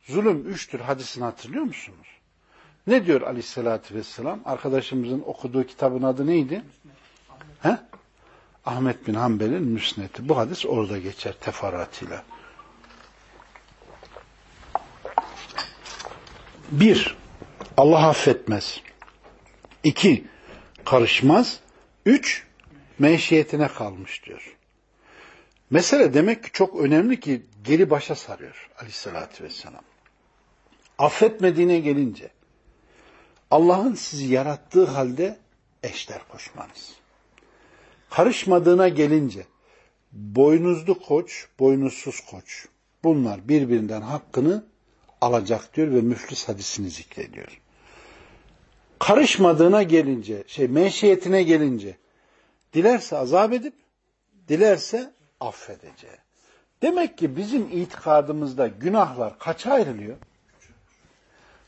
Zulüm üçtür hadisini hatırlıyor musunuz? Ne diyor aleyhissalatü vesselam? Arkadaşımızın okuduğu kitabın adı neydi? He? Ahmet bin Hanbel'in müsneti. Bu hadis orada geçer teferruatıyla. Bir, Allah affetmez. İki, karışmaz. Üç, menşiyetine kalmış diyor. Mesele demek ki çok önemli ki geri başa sarıyor aleyhissalatü vesselam. Affetmediğine gelince Allah'ın sizi yarattığı halde eşler koşmanız. Karışmadığına gelince boynuzlu koç, boynuzsuz koç. Bunlar birbirinden hakkını alacak diyor ve müflis hadisini zikrediyor. Karışmadığına gelince, şey menşiyetine gelince dilerse azap edip dilerse affedeceği. Demek ki bizim itikadımızda günahlar kaça ayrılıyor?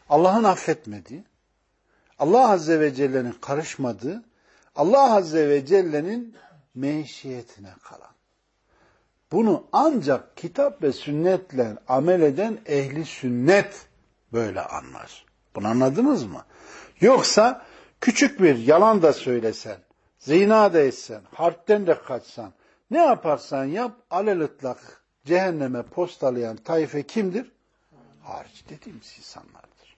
Allah'ın affetmediği, Allah Azze ve Celle'nin karışmadığı, Allah Azze ve Celle'nin menşiyetine kalan. Bunu ancak kitap ve sünnetle amel eden ehli sünnet böyle anlar. Bunu anladınız mı? Yoksa küçük bir yalan da söylesen, zina da etsen, harpten de kaçsan, ne yaparsan yap alelıtlak cehenneme postalayan tayfe kimdir? Hariç dediğimiz insanlardır.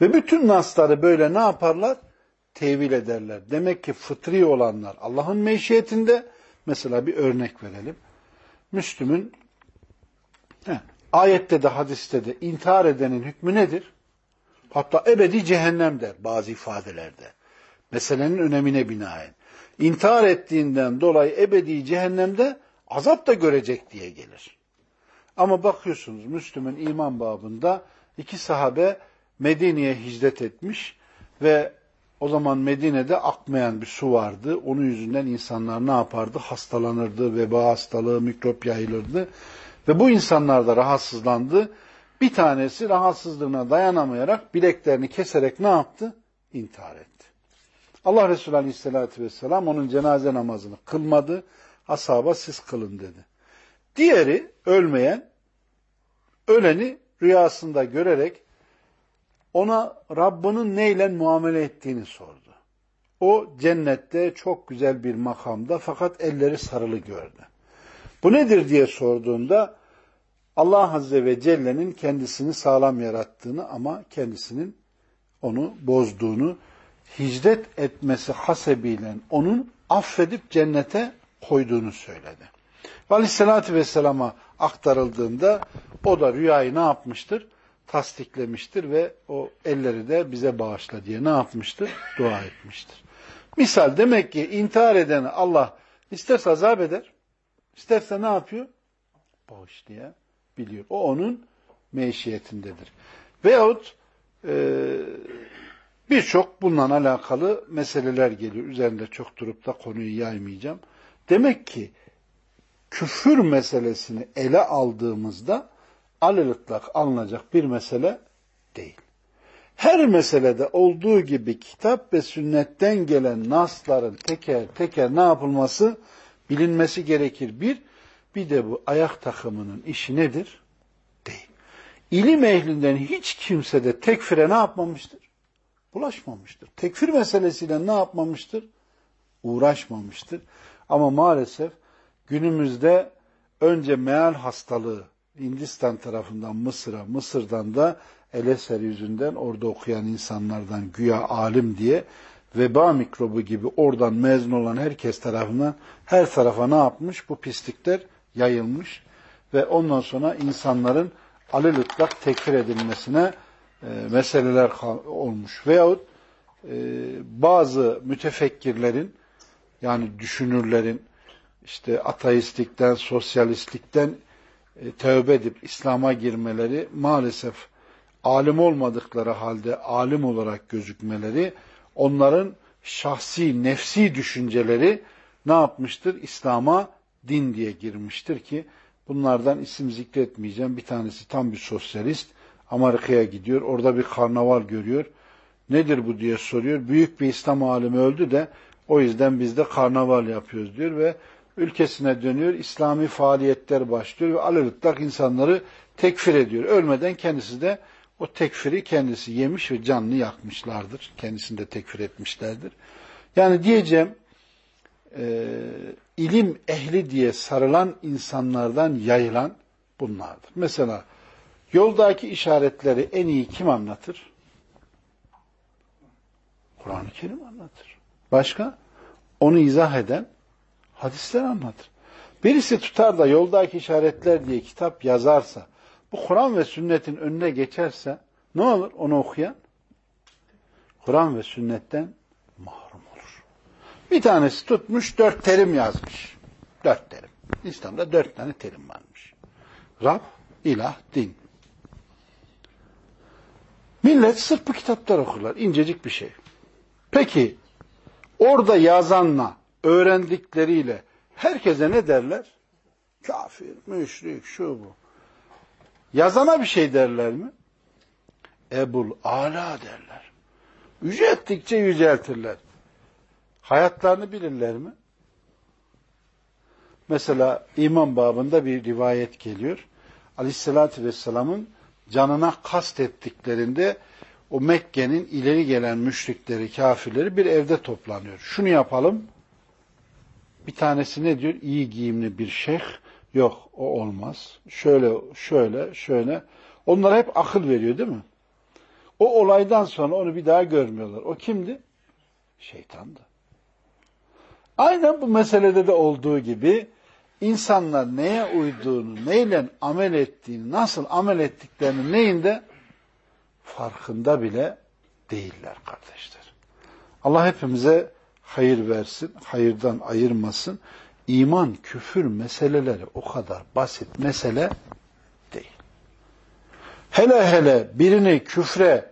Ve bütün nasları böyle ne yaparlar? Tevil ederler. Demek ki fıtri olanlar Allah'ın meşiyetinde mesela bir örnek verelim. Müslüm'ün ayette de hadiste de intihar edenin hükmü nedir? Hatta ebedi cehennem der bazı ifadelerde. Meselenin önemine binaen. İntihar ettiğinden dolayı ebedi cehennemde azap da görecek diye gelir. Ama bakıyorsunuz Müslüm'ün iman babında iki sahabe Medine'ye hicret etmiş ve o zaman Medine'de akmayan bir su vardı. Onun yüzünden insanlar ne yapardı? Hastalanırdı, veba hastalığı, mikrop yayılırdı. Ve bu insanlar da rahatsızlandı. Bir tanesi rahatsızlığına dayanamayarak bileklerini keserek ne yaptı? İntihar etti. Allah Resulü Aleyhisselatü Vesselam onun cenaze namazını kılmadı. Ashaba siz kılın dedi. Diğeri ölmeyen, öleni rüyasında görerek ona Rabbinin neyle muamele ettiğini sordu. O cennette çok güzel bir makamda fakat elleri sarılı gördü. Bu nedir diye sorduğunda Allah Azze ve Celle'nin kendisini sağlam yarattığını ama kendisinin onu bozduğunu, hicret etmesi hasebiyle onun affedip cennete koyduğunu söyledi. Aleyhisselatü Vesselam'a aktarıldığında o da rüyayı ne yapmıştır? Tasdiklemiştir ve o elleri de bize bağışla diye ne yapmıştır? Dua etmiştir. Misal demek ki intihar edeni Allah isterse azap eder, isterse ne yapıyor? Bağışlaya biliyor. O onun meşiyetindedir. Veyahut e, birçok bununla alakalı meseleler geliyor. Üzerinde çok durup da konuyu yaymayacağım. Demek ki küfür meselesini ele aldığımızda alılıklak alınacak bir mesele değil. Her meselede olduğu gibi kitap ve sünnetten gelen nasların teker teker ne yapılması bilinmesi gerekir. Bir, bir de bu ayak takımının işi nedir? Değil. İlim ehlinden hiç kimse de tekfire ne yapmamıştır? Bulaşmamıştır. Tekfir meselesiyle ne yapmamıştır? Uğraşmamıştır. Ama maalesef günümüzde önce meal hastalığı Hindistan tarafından Mısır'a, Mısır'dan da Eleser yüzünden orada okuyan insanlardan güya alim diye veba mikrobu gibi oradan mezun olan herkes tarafından her tarafa ne yapmış? Bu pislikler yayılmış ve ondan sonra insanların alelütlak tekfir edilmesine e, meseleler olmuş. Veyahut e, bazı mütefekkirlerin yani düşünürlerin işte ateistlikten, sosyalistlikten e, tövbe edip İslam'a girmeleri maalesef alim olmadıkları halde alim olarak gözükmeleri onların şahsi, nefsi düşünceleri ne yapmıştır? İslam'a din diye girmiştir ki bunlardan isim zikretmeyeceğim. Bir tanesi tam bir sosyalist. Amerika'ya gidiyor. Orada bir karnaval görüyor. Nedir bu diye soruyor. Büyük bir İslam alimi öldü de o yüzden biz de karnaval yapıyoruz diyor ve ülkesine dönüyor. İslami faaliyetler başlıyor ve alırıtlak insanları tekfir ediyor. Ölmeden kendisi de o tekfiri kendisi yemiş ve canını yakmışlardır. Kendisini de tekfir etmişlerdir. Yani diyeceğim e, ilim ehli diye sarılan insanlardan yayılan bunlardır. Mesela yoldaki işaretleri en iyi kim anlatır? Kur'an-ı Kerim anlatır. Başka? Onu izah eden hadisler anlatır. Birisi tutar da yoldaki işaretler diye kitap yazarsa, bu Kur'an ve sünnetin önüne geçerse ne olur onu okuyan? Kur'an ve sünnetten. Bir tanesi tutmuş dört terim yazmış. Dört terim. İslam'da dört tane terim varmış. Rab, ilah, din. Millet sırf bu kitaplar okurlar. İncecik bir şey. Peki orada yazanla, öğrendikleriyle herkese ne derler? Kafir, müşrik, şu bu. Yazana bir şey derler mi? Ebul Ala derler. Yücelttikçe yüceltirler. Hayatlarını bilirler mi? Mesela iman babında bir rivayet geliyor. Aleyhissalatü Vesselam'ın canına kast ettiklerinde o Mekke'nin ileri gelen müşrikleri, kafirleri bir evde toplanıyor. Şunu yapalım. Bir tanesi ne diyor? İyi giyimli bir şeyh. Yok o olmaz. Şöyle, şöyle, şöyle. Onlar hep akıl veriyor değil mi? O olaydan sonra onu bir daha görmüyorlar. O kimdi? Şeytandı. Aynen bu meselede de olduğu gibi insanlar neye uyduğunu, neyle amel ettiğini, nasıl amel ettiklerini neyinde farkında bile değiller kardeşler. Allah hepimize hayır versin, hayırdan ayırmasın. İman, küfür meseleleri o kadar basit mesele değil. Hele hele birini küfre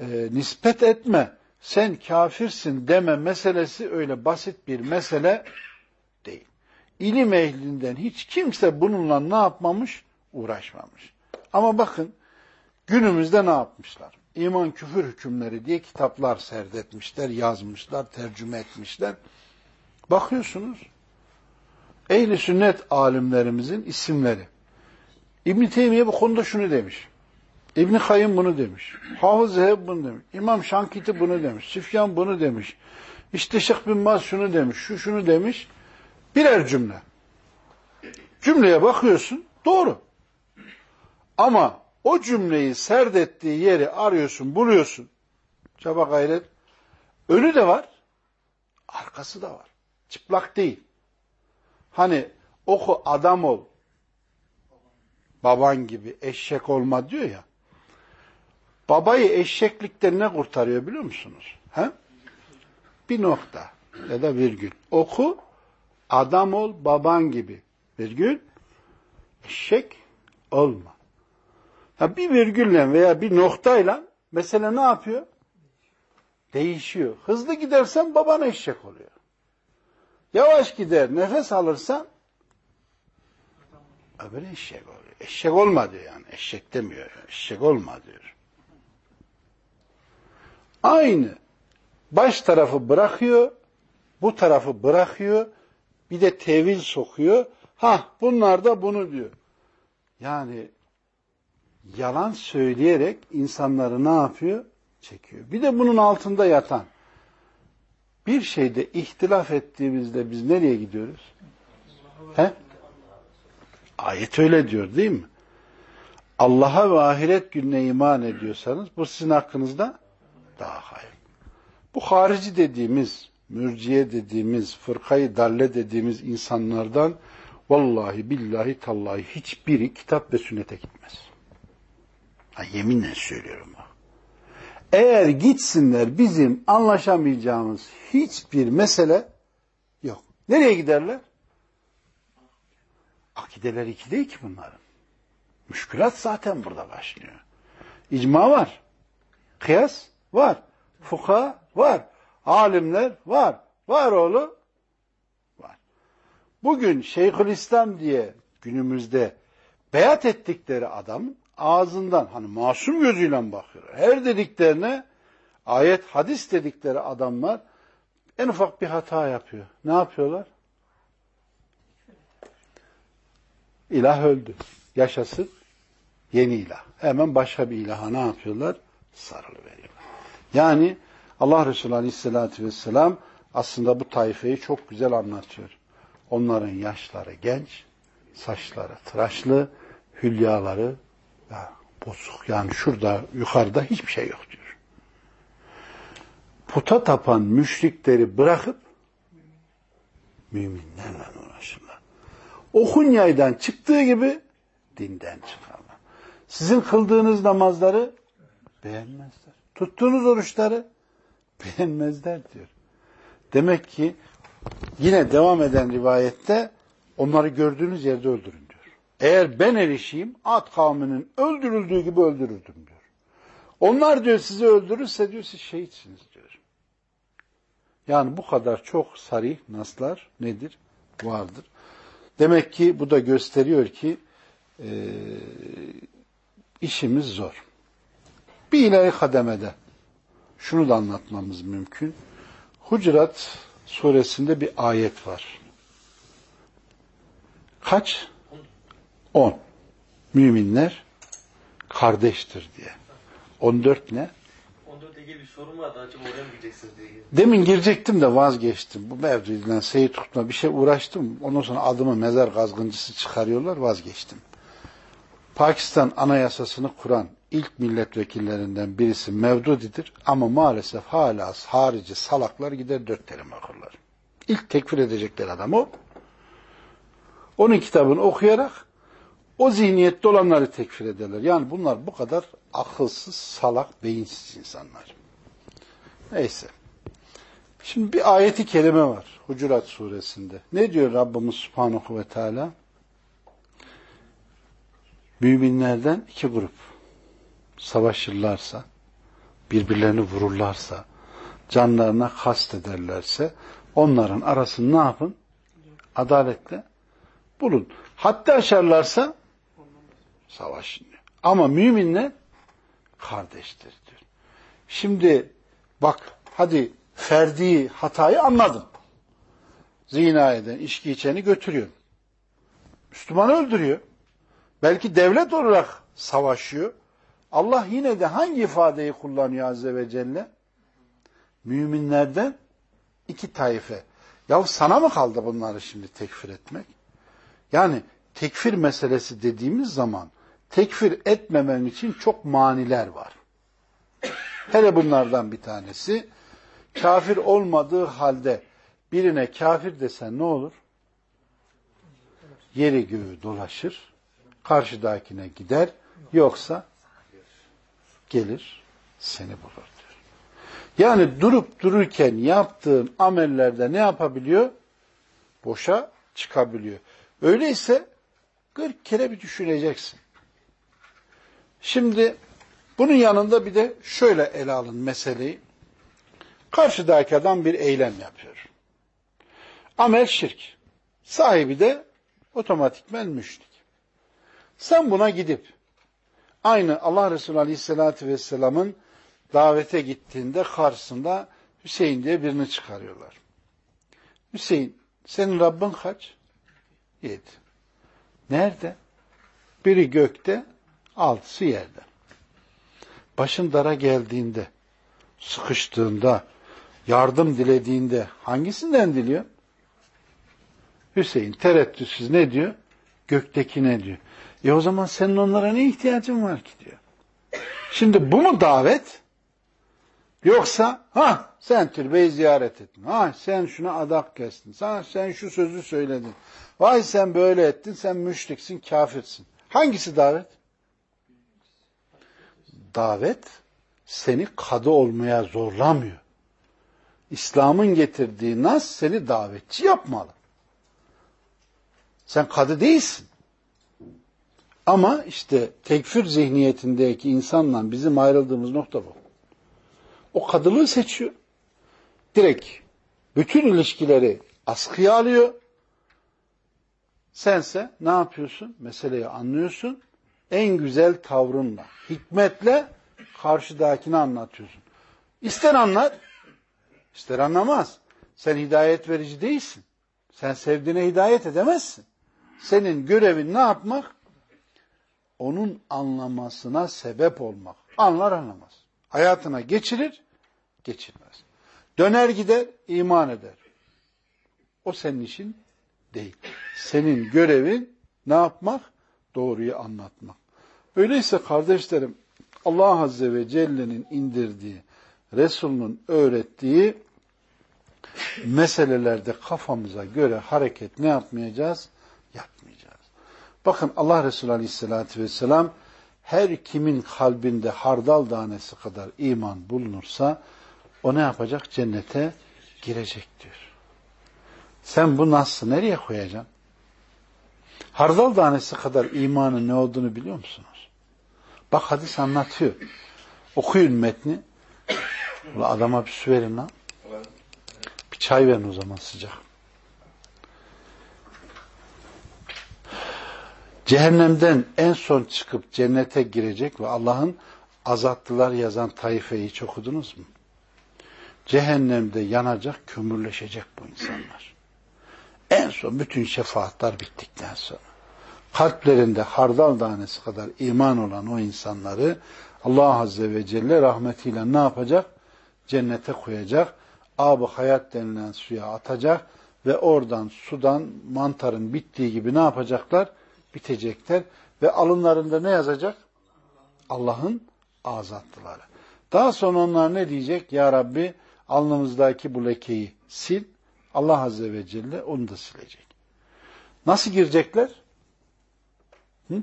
e, nispet etme, sen kafirsin deme meselesi öyle basit bir mesele değil. İlim ehlinden hiç kimse bununla ne yapmamış? Uğraşmamış. Ama bakın günümüzde ne yapmışlar? İman küfür hükümleri diye kitaplar serdetmişler, yazmışlar, tercüme etmişler. Bakıyorsunuz ehli sünnet alimlerimizin isimleri. İbn Teymiye bu konuda şunu demiş. İbn Kayyım bunu demiş. Hafız Zeheb bunu demiş. İmam Şankiti bunu demiş. Süfyan bunu demiş. İşte Şeyh bin Baz şunu demiş. Şu şunu demiş. Birer cümle. Cümleye bakıyorsun. Doğru. Ama o cümleyi serdettiği yeri arıyorsun, buluyorsun. Çaba gayret. Önü de var. Arkası da var. Çıplak değil. Hani oku adam ol. Baban gibi eşek olma diyor ya. Babayı eşeklikten ne kurtarıyor biliyor musunuz? He? Bir nokta ya da virgül. Oku, adam ol, baban gibi. Virgül, eşek olma. Ya bir virgülle veya bir noktayla mesela ne yapıyor? Değişiyor. Hızlı gidersen baban eşek oluyor. Yavaş gider, nefes alırsan öbür eşek oluyor. Eşek olma diyor yani. Eşek demiyor. Eşek olma diyor. Aynı. Baş tarafı bırakıyor, bu tarafı bırakıyor, bir de tevil sokuyor. Ha bunlar da bunu diyor. Yani yalan söyleyerek insanları ne yapıyor? Çekiyor. Bir de bunun altında yatan bir şeyde ihtilaf ettiğimizde biz nereye gidiyoruz? He? Ayet öyle diyor değil mi? Allah'a ve ahiret gününe iman ediyorsanız bu sizin hakkınızda daha hayır. Bu harici dediğimiz, mürciye dediğimiz, fırkayı dalle dediğimiz insanlardan vallahi billahi tallahi hiçbiri kitap ve sünnete gitmez. Ha, yeminle söylüyorum bak. Eğer gitsinler bizim anlaşamayacağımız hiçbir mesele yok. Nereye giderler? Akideler iki değil ki bunların. Müşkülat zaten burada başlıyor. İcma var. Kıyas var. Fuka var. Alimler var. Var oğlu. Var. Bugün Şeyhülislam diye günümüzde beyat ettikleri adamın ağzından hani masum gözüyle bakıyor. Her dediklerine ayet hadis dedikleri adamlar en ufak bir hata yapıyor. Ne yapıyorlar? İlah öldü. Yaşasın yeni ilah. Hemen başka bir ilaha ne yapıyorlar? Sarılı veriyorlar. Yani Allah Resulü Aleyhisselatü Vesselam aslında bu tayfeyi çok güzel anlatıyor. Onların yaşları genç, saçları tıraşlı, hülyaları ya, bozuk. Yani şurada yukarıda hiçbir şey yok diyor. Puta tapan müşrikleri bırakıp müminlerle uğraşırlar. Okun yaydan çıktığı gibi dinden çıkarlar. Sizin kıldığınız namazları beğenmezler. Tuttuğunuz oruçları beğenmezler diyor. Demek ki yine devam eden rivayette onları gördüğünüz yerde öldürün diyor. Eğer ben erişeyim Ad kavminin öldürüldüğü gibi öldürürdüm diyor. Onlar diyor sizi öldürürse diyor siz şehitsiniz diyor. Yani bu kadar çok sarih naslar nedir? Vardır. Demek ki bu da gösteriyor ki e, işimiz zor. Bir ileri kademede şunu da anlatmamız mümkün. Hucurat suresinde bir ayet var. Kaç? On. Müminler kardeştir diye. On dört ne? 14'te ilgili bir sorun vardı. Acaba oraya mı gideceksiniz diye. Demin girecektim de vazgeçtim. Bu mevzuyla seyir tutma bir şey uğraştım. Ondan sonra adımı mezar kazgıncısı çıkarıyorlar vazgeçtim. Pakistan anayasasını kuran ilk milletvekillerinden birisi Mevdudi'dir ama maalesef hala harici salaklar gider dört terim okurlar. İlk tekfir edecekler adam o. Onun kitabını okuyarak o zihniyette olanları tekfir ederler. Yani bunlar bu kadar akılsız, salak, beyinsiz insanlar. Neyse. Şimdi bir ayeti kelime var Hucurat suresinde. Ne diyor Rabbimiz Subhanahu ve Teala? Müminlerden iki grup savaşırlarsa, birbirlerini vururlarsa, canlarına kast ederlerse, onların arasını ne yapın? Adaletle bulun. Hatta aşarlarsa savaşın. Ama müminler kardeştir diyor. Şimdi bak hadi ferdi hatayı anladım. Zina eden, içki içeni götürüyor. Müslümanı öldürüyor. Belki devlet olarak savaşıyor. Allah yine de hangi ifadeyi kullanıyor Azze ve Celle? Müminlerden iki taife. Ya sana mı kaldı bunları şimdi tekfir etmek? Yani tekfir meselesi dediğimiz zaman tekfir etmemen için çok maniler var. Hele bunlardan bir tanesi kafir olmadığı halde birine kafir desen ne olur? Yeri göğü dolaşır, karşıdakine gider, yoksa gelir seni bulur diyor. Yani durup dururken yaptığın amellerde ne yapabiliyor? Boşa çıkabiliyor. Öyleyse 40 kere bir düşüneceksin. Şimdi bunun yanında bir de şöyle ele alın meseleyi. Karşıdaki adam bir eylem yapıyor. Amel şirk. Sahibi de otomatikmen müşrik. Sen buna gidip aynı Allah Resulü Aleyhisselatü Vesselam'ın davete gittiğinde karşısında Hüseyin diye birini çıkarıyorlar. Hüseyin senin Rabbin kaç? Yedi. Nerede? Biri gökte, altısı yerde. Başın dara geldiğinde, sıkıştığında, yardım dilediğinde hangisinden diliyor? Hüseyin tereddütsüz ne diyor? Gökteki ne diyor? E o zaman senin onlara ne ihtiyacın var ki diyor. Şimdi bu mu davet? Yoksa ha sen türbeyi ziyaret ettin. Ha sen şuna adak kestin. Ha sen şu sözü söyledin. Vay sen böyle ettin. Sen müşriksin, kafirsin. Hangisi davet? davet seni kadı olmaya zorlamıyor. İslam'ın getirdiği nas seni davetçi yapmalı. Sen kadı değilsin. Ama işte tekfir zihniyetindeki insanla bizim ayrıldığımız nokta bu. O kadılığı seçiyor. Direkt bütün ilişkileri askıya alıyor. Sense ne yapıyorsun? Meseleyi anlıyorsun. En güzel tavrınla, hikmetle karşıdakini anlatıyorsun. İster anlar, ister anlamaz. Sen hidayet verici değilsin. Sen sevdiğine hidayet edemezsin. Senin görevin ne yapmak? Onun anlamasına sebep olmak. Anlar anlamaz. Hayatına geçirir, geçirmez. Döner gider, iman eder. O senin işin değil. Senin görevin ne yapmak? Doğruyu anlatmak. Öyleyse kardeşlerim Allah Azze ve Celle'nin indirdiği, Resul'ün öğrettiği meselelerde kafamıza göre hareket ne yapmayacağız? Bakın Allah Resulü Aleyhisselatü Vesselam her kimin kalbinde hardal tanesi kadar iman bulunursa o ne yapacak? Cennete girecek diyor. Sen bu nasıl nereye koyacaksın? Hardal tanesi kadar imanın ne olduğunu biliyor musunuz? Bak hadis anlatıyor. Okuyun metni. Ula adama bir su verin lan. Bir çay verin o zaman sıcak. Cehennemden en son çıkıp cennete girecek ve Allah'ın azattılar yazan taifeyi hiç okudunuz mu? Cehennemde yanacak, kömürleşecek bu insanlar. En son bütün şefaatler bittikten sonra kalplerinde hardal tanesi kadar iman olan o insanları Allah Azze ve Celle rahmetiyle ne yapacak? Cennete koyacak. Ab-ı hayat denilen suya atacak ve oradan sudan mantarın bittiği gibi ne yapacaklar? Bitecekler ve alınlarında ne yazacak? Allah'ın azattıları. Daha sonra onlar ne diyecek? Ya Rabbi alnımızdaki bu lekeyi sil. Allah Azze ve Celle onu da silecek. Nasıl girecekler? Hı?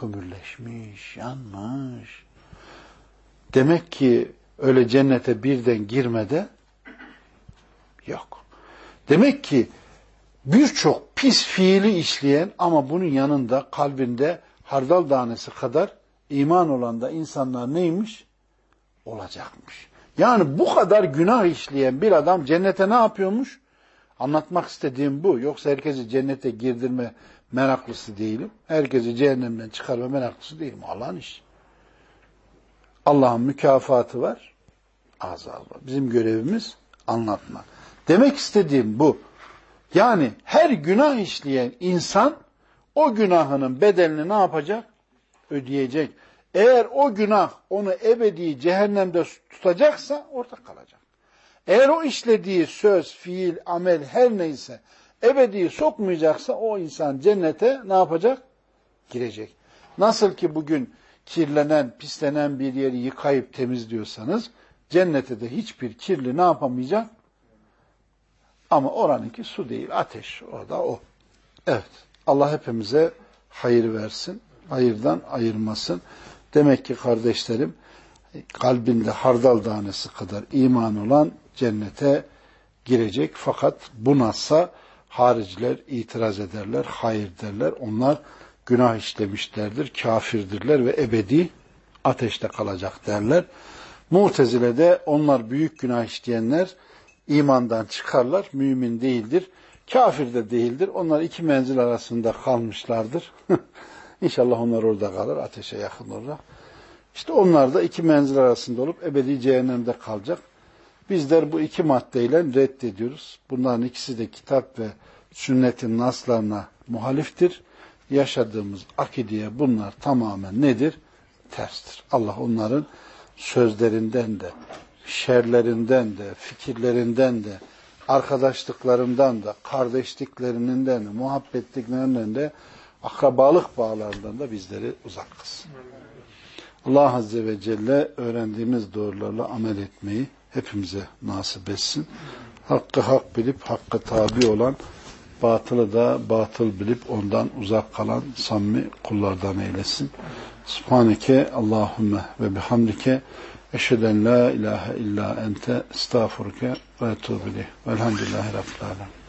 Kömürleşmiş, yanmış. Demek ki öyle cennete birden girmede yok. Demek ki birçok pis fiili işleyen ama bunun yanında kalbinde hardal tanesi kadar iman olan da insanlar neymiş? Olacakmış. Yani bu kadar günah işleyen bir adam cennete ne yapıyormuş? Anlatmak istediğim bu. Yoksa herkesi cennete girdirme meraklısı değilim. Herkesi cehennemden çıkarma meraklısı değilim. Allah'ın işi. Allah'ın mükafatı var. Azabı. Bizim görevimiz anlatma. Demek istediğim bu. Yani her günah işleyen insan o günahının bedelini ne yapacak? Ödeyecek. Eğer o günah onu ebedi cehennemde tutacaksa orada kalacak. Eğer o işlediği söz, fiil, amel her neyse ebedi sokmayacaksa o insan cennete ne yapacak? Girecek. Nasıl ki bugün kirlenen, pislenen bir yeri yıkayıp temizliyorsanız cennete de hiçbir kirli ne yapamayacak? Ama oranınki su değil, ateş. O da o. Evet. Allah hepimize hayır versin. Hayırdan ayırmasın. Demek ki kardeşlerim kalbinde hardal tanesi kadar iman olan cennete girecek. Fakat bu nassa hariciler itiraz ederler, hayır derler. Onlar günah işlemişlerdir, kafirdirler ve ebedi ateşte kalacak derler. Mutezile de onlar büyük günah işleyenler imandan çıkarlar, mümin değildir. Kafir de değildir. Onlar iki menzil arasında kalmışlardır. İnşallah onlar orada kalır, ateşe yakın olarak. İşte onlar da iki menzil arasında olup ebedi cehennemde kalacak. Bizler bu iki maddeyle reddediyoruz. Bunların ikisi de kitap ve sünnetin naslarına muhaliftir. Yaşadığımız akideye bunlar tamamen nedir? Terstir. Allah onların sözlerinden de, şerlerinden de, fikirlerinden de, arkadaşlıklarından da, kardeşliklerinden de, muhabbetliklerinden de, akrabalık bağlarından da bizleri uzak kılsın. Allah Azze ve Celle öğrendiğimiz doğrularla amel etmeyi hepimize nasip etsin. Hakkı hak bilip hakka tabi olan batılı da batıl bilip ondan uzak kalan samimi kullardan eylesin. Subhaneke Allahümme ve bihamdike أشهد أن لا إله إلا أنت أستغفرك وأتوب إليه والحمد لله رب العالمين.